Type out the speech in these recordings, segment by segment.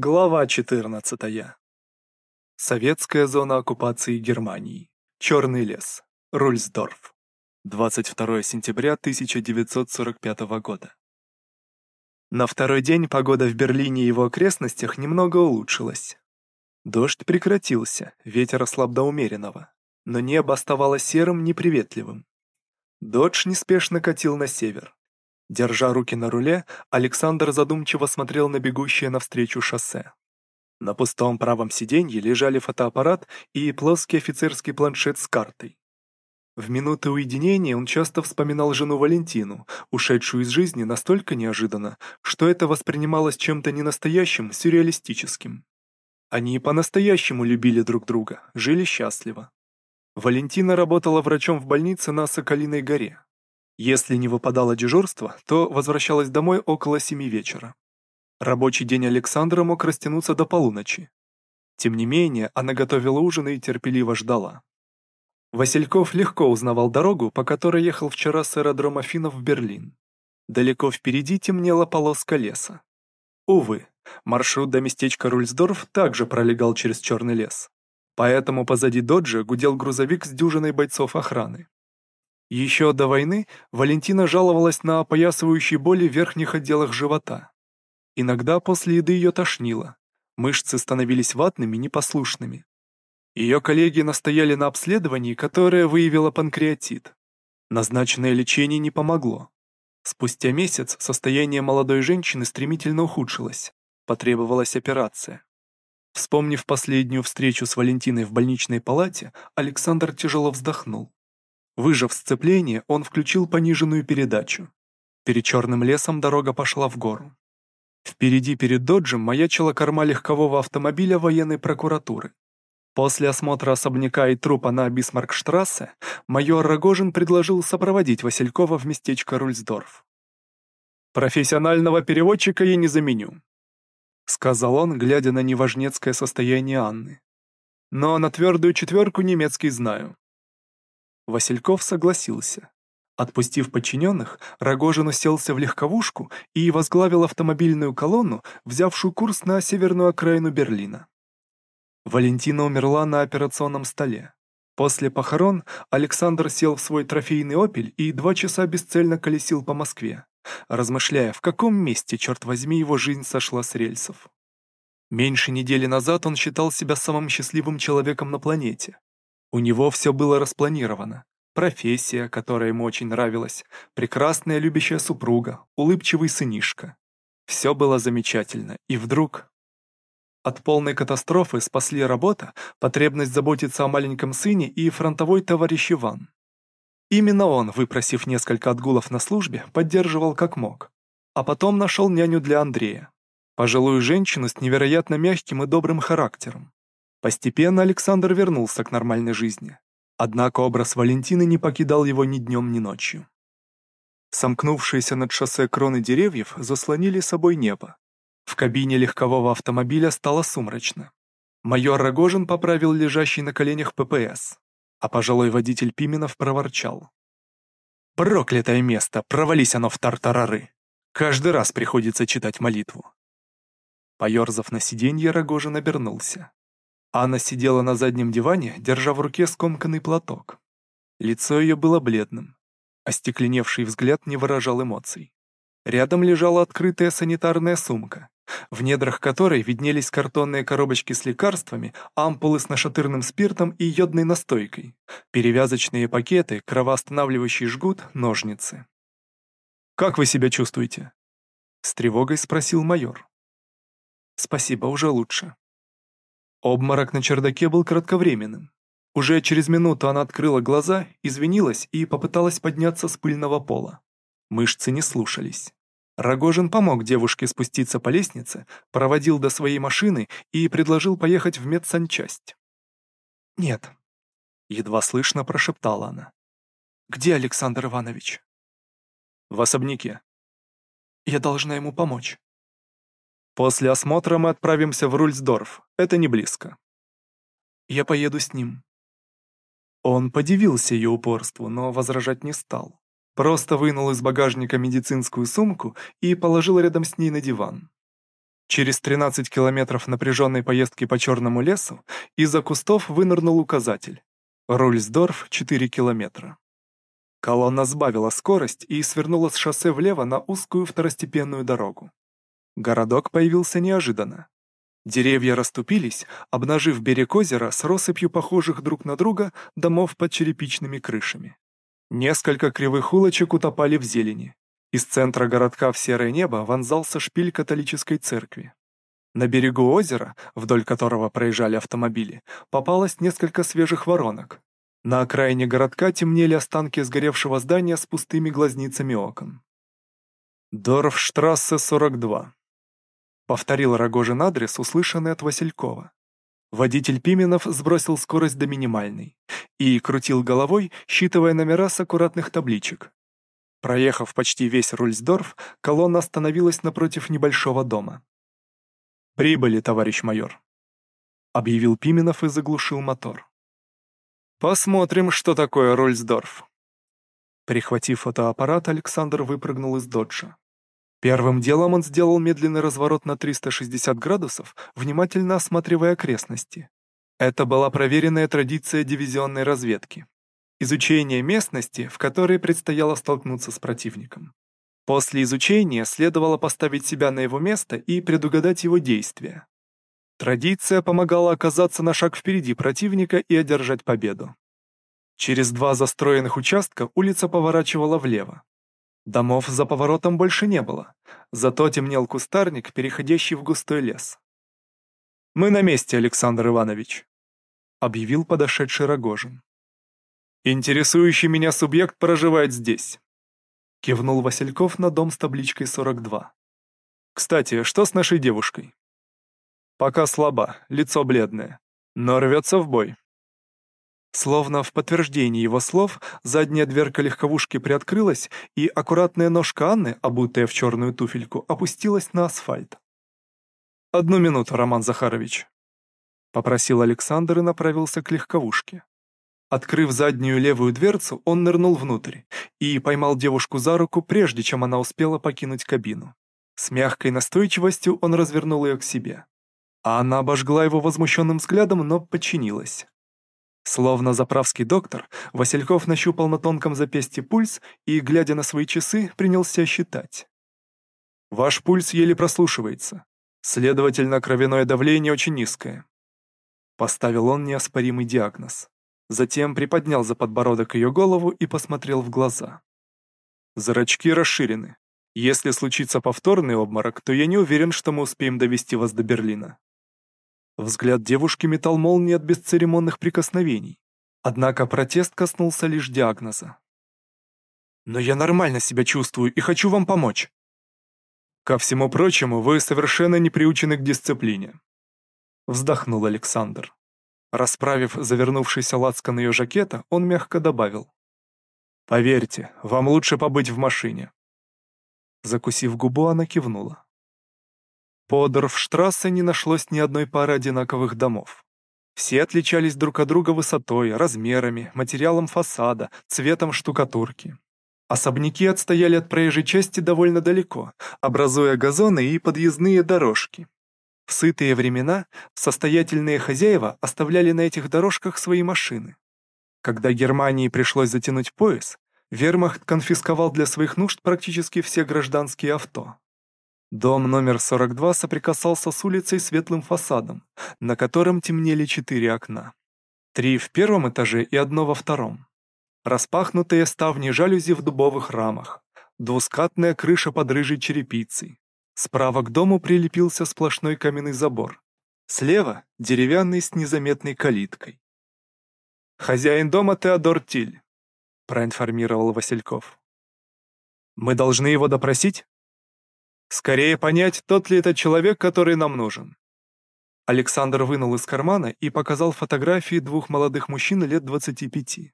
Глава 14. Советская зона оккупации Германии. Черный лес. Рульсдорф. 22 сентября 1945 года. На второй день погода в Берлине и его окрестностях немного улучшилась. Дождь прекратился, ветер ослаб до умеренного, но небо оставалось серым, неприветливым. Додж неспешно катил на север. Держа руки на руле, Александр задумчиво смотрел на бегущее навстречу шоссе. На пустом правом сиденье лежали фотоаппарат и плоский офицерский планшет с картой. В минуты уединения он часто вспоминал жену Валентину, ушедшую из жизни настолько неожиданно, что это воспринималось чем-то ненастоящим, сюрреалистическим. Они по-настоящему любили друг друга, жили счастливо. Валентина работала врачом в больнице на Соколиной горе. Если не выпадало дежурство, то возвращалась домой около семи вечера. Рабочий день Александра мог растянуться до полуночи. Тем не менее, она готовила ужин и терпеливо ждала. Васильков легко узнавал дорогу, по которой ехал вчера с аэродрома Финов в Берлин. Далеко впереди темнела полоска леса. Увы, маршрут до местечка Рульсдорф также пролегал через черный лес. Поэтому позади Доджа гудел грузовик с дюжиной бойцов охраны. Еще до войны Валентина жаловалась на опоясывающие боли в верхних отделах живота. Иногда после еды ее тошнило, мышцы становились ватными, непослушными. Ее коллеги настояли на обследовании, которое выявило панкреатит. Назначенное лечение не помогло. Спустя месяц состояние молодой женщины стремительно ухудшилось, потребовалась операция. Вспомнив последнюю встречу с Валентиной в больничной палате, Александр тяжело вздохнул. Выжав сцепление, он включил пониженную передачу. Перед черным лесом дорога пошла в гору. Впереди перед доджем маячила корма легкового автомобиля военной прокуратуры. После осмотра особняка и трупа на Бисмаркштрассе майор Рогожин предложил сопроводить Василькова в местечко Рульсдорф. «Профессионального переводчика я не заменю», — сказал он, глядя на неважнецкое состояние Анны. «Но на твердую четверку немецкий знаю. Васильков согласился. Отпустив подчиненных, Рогожин уселся в легковушку и возглавил автомобильную колонну, взявшую курс на северную окраину Берлина. Валентина умерла на операционном столе. После похорон Александр сел в свой трофейный «Опель» и два часа бесцельно колесил по Москве, размышляя, в каком месте, черт возьми, его жизнь сошла с рельсов. Меньше недели назад он считал себя самым счастливым человеком на планете. У него все было распланировано. Профессия, которая ему очень нравилась, прекрасная любящая супруга, улыбчивый сынишка. Все было замечательно, и вдруг... От полной катастрофы спасли работа, потребность заботиться о маленьком сыне и фронтовой товарищ Иван. Именно он, выпросив несколько отгулов на службе, поддерживал как мог. А потом нашел няню для Андрея. Пожилую женщину с невероятно мягким и добрым характером. Постепенно Александр вернулся к нормальной жизни. Однако образ Валентины не покидал его ни днем, ни ночью. Сомкнувшиеся над шоссе кроны деревьев заслонили собой небо. В кабине легкового автомобиля стало сумрачно. Майор Рогожин поправил лежащий на коленях ППС, а пожилой водитель Пименов проворчал. «Проклятое место! Провались оно в тартарары! Каждый раз приходится читать молитву!» Поерзав на сиденье, Рогожин обернулся. Анна сидела на заднем диване, держа в руке скомканный платок. Лицо ее было бледным. Остекленевший взгляд не выражал эмоций. Рядом лежала открытая санитарная сумка, в недрах которой виднелись картонные коробочки с лекарствами, ампулы с нашатырным спиртом и йодной настойкой, перевязочные пакеты, кровоостанавливающий жгут, ножницы. «Как вы себя чувствуете?» С тревогой спросил майор. «Спасибо, уже лучше», Обморок на чердаке был кратковременным. Уже через минуту она открыла глаза, извинилась и попыталась подняться с пыльного пола. Мышцы не слушались. Рогожин помог девушке спуститься по лестнице, проводил до своей машины и предложил поехать в медсанчасть. «Нет», — едва слышно прошептала она. «Где Александр Иванович?» «В особняке». «Я должна ему помочь». После осмотра мы отправимся в Рульсдорф, это не близко. Я поеду с ним. Он подивился ее упорству, но возражать не стал. Просто вынул из багажника медицинскую сумку и положил рядом с ней на диван. Через 13 километров напряженной поездки по черному лесу из-за кустов вынырнул указатель. Рульсдорф 4 километра. Колонна сбавила скорость и свернула с шоссе влево на узкую второстепенную дорогу. Городок появился неожиданно. Деревья расступились, обнажив берег озера с россыпью похожих друг на друга домов под черепичными крышами. Несколько кривых улочек утопали в зелени. Из центра городка в серое небо вонзался шпиль католической церкви. На берегу озера, вдоль которого проезжали автомобили, попалось несколько свежих воронок. На окраине городка темнели останки сгоревшего здания с пустыми глазницами окон. Дорфштрассе, 42. Повторил Рогожин адрес, услышанный от Василькова. Водитель Пименов сбросил скорость до минимальной и крутил головой, считывая номера с аккуратных табличек. Проехав почти весь Рульсдорф, колонна остановилась напротив небольшого дома. «Прибыли, товарищ майор», — объявил Пименов и заглушил мотор. «Посмотрим, что такое Рульсдорф». Прихватив фотоаппарат, Александр выпрыгнул из доджа. Первым делом он сделал медленный разворот на 360 градусов, внимательно осматривая окрестности. Это была проверенная традиция дивизионной разведки. Изучение местности, в которой предстояло столкнуться с противником. После изучения следовало поставить себя на его место и предугадать его действия. Традиция помогала оказаться на шаг впереди противника и одержать победу. Через два застроенных участка улица поворачивала влево. Домов за поворотом больше не было, зато темнел кустарник, переходящий в густой лес. «Мы на месте, Александр Иванович», — объявил подошедший Рогожин. «Интересующий меня субъект проживает здесь», — кивнул Васильков на дом с табличкой 42. «Кстати, что с нашей девушкой?» «Пока слаба, лицо бледное, но рвется в бой. Словно в подтверждении его слов, задняя дверка легковушки приоткрылась, и аккуратная ножка Анны, обутая в черную туфельку, опустилась на асфальт. «Одну минуту, Роман Захарович», — попросил Александр и направился к легковушке. Открыв заднюю левую дверцу, он нырнул внутрь и поймал девушку за руку, прежде чем она успела покинуть кабину. С мягкой настойчивостью он развернул ее к себе. А она обожгла его возмущенным взглядом, но подчинилась. Словно заправский доктор, Васильков нащупал на тонком запястье пульс и, глядя на свои часы, принялся считать. «Ваш пульс еле прослушивается. Следовательно, кровяное давление очень низкое». Поставил он неоспоримый диагноз. Затем приподнял за подбородок ее голову и посмотрел в глаза. Зрачки расширены. Если случится повторный обморок, то я не уверен, что мы успеем довести вас до Берлина. Взгляд девушки метал молнии от бесцеремонных прикосновений. Однако протест коснулся лишь диагноза. «Но я нормально себя чувствую и хочу вам помочь». «Ко всему прочему, вы совершенно не приучены к дисциплине», — вздохнул Александр. Расправив завернувшийся лацкан ее жакета, он мягко добавил. «Поверьте, вам лучше побыть в машине». Закусив губу, она кивнула. По Дорфштрассе не нашлось ни одной пары одинаковых домов. Все отличались друг от друга высотой, размерами, материалом фасада, цветом штукатурки. Особняки отстояли от проезжей части довольно далеко, образуя газоны и подъездные дорожки. В сытые времена состоятельные хозяева оставляли на этих дорожках свои машины. Когда Германии пришлось затянуть пояс, вермахт конфисковал для своих нужд практически все гражданские авто. Дом номер 42 соприкасался с улицей светлым фасадом, на котором темнели четыре окна. Три в первом этаже и одно во втором. Распахнутые ставни жалюзи в дубовых рамах, двускатная крыша под рыжей черепицей. Справа к дому прилепился сплошной каменный забор. Слева — деревянный с незаметной калиткой. «Хозяин дома Теодор Тиль», — проинформировал Васильков. «Мы должны его допросить?» Скорее понять, тот ли это человек, который нам нужен. Александр вынул из кармана и показал фотографии двух молодых мужчин лет 25.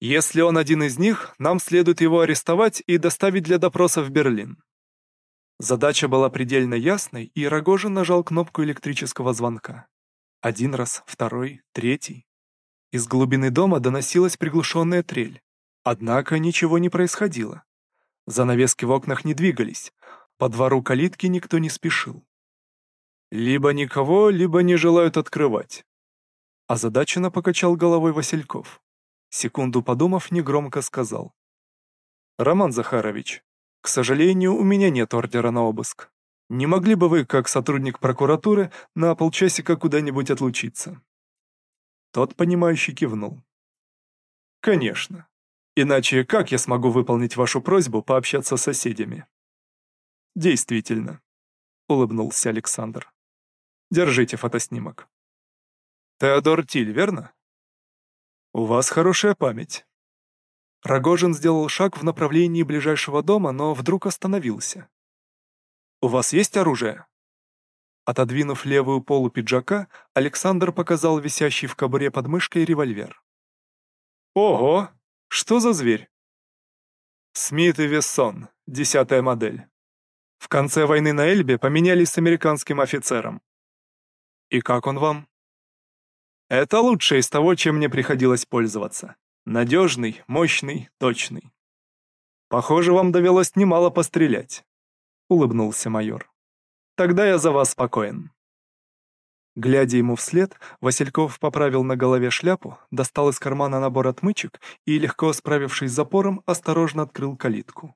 Если он один из них, нам следует его арестовать и доставить для допроса в Берлин. Задача была предельно ясной, и Рогожин нажал кнопку электрического звонка. Один раз, второй, третий. Из глубины дома доносилась приглушенная трель. Однако ничего не происходило. Занавески в окнах не двигались, по двору калитки никто не спешил. Либо никого, либо не желают открывать. Озадаченно покачал головой Васильков. Секунду подумав, негромко сказал. «Роман Захарович, к сожалению, у меня нет ордера на обыск. Не могли бы вы, как сотрудник прокуратуры, на полчасика куда-нибудь отлучиться?» Тот, понимающий, кивнул. «Конечно. Иначе как я смогу выполнить вашу просьбу пообщаться с соседями?» «Действительно», — улыбнулся Александр. «Держите фотоснимок». «Теодор Тиль, верно?» «У вас хорошая память». Рогожин сделал шаг в направлении ближайшего дома, но вдруг остановился. «У вас есть оружие?» Отодвинув левую полу пиджака, Александр показал висящий в кобуре под мышкой револьвер. «Ого! Что за зверь?» «Смит и Вессон, десятая модель. В конце войны на Эльбе поменялись с американским офицером. И как он вам?» «Это лучшее из того, чем мне приходилось пользоваться. Надежный, мощный, точный. Похоже, вам довелось немало пострелять», — улыбнулся майор. Тогда я за вас спокоен». Глядя ему вслед, Васильков поправил на голове шляпу, достал из кармана набор отмычек и, легко справившись с запором, осторожно открыл калитку.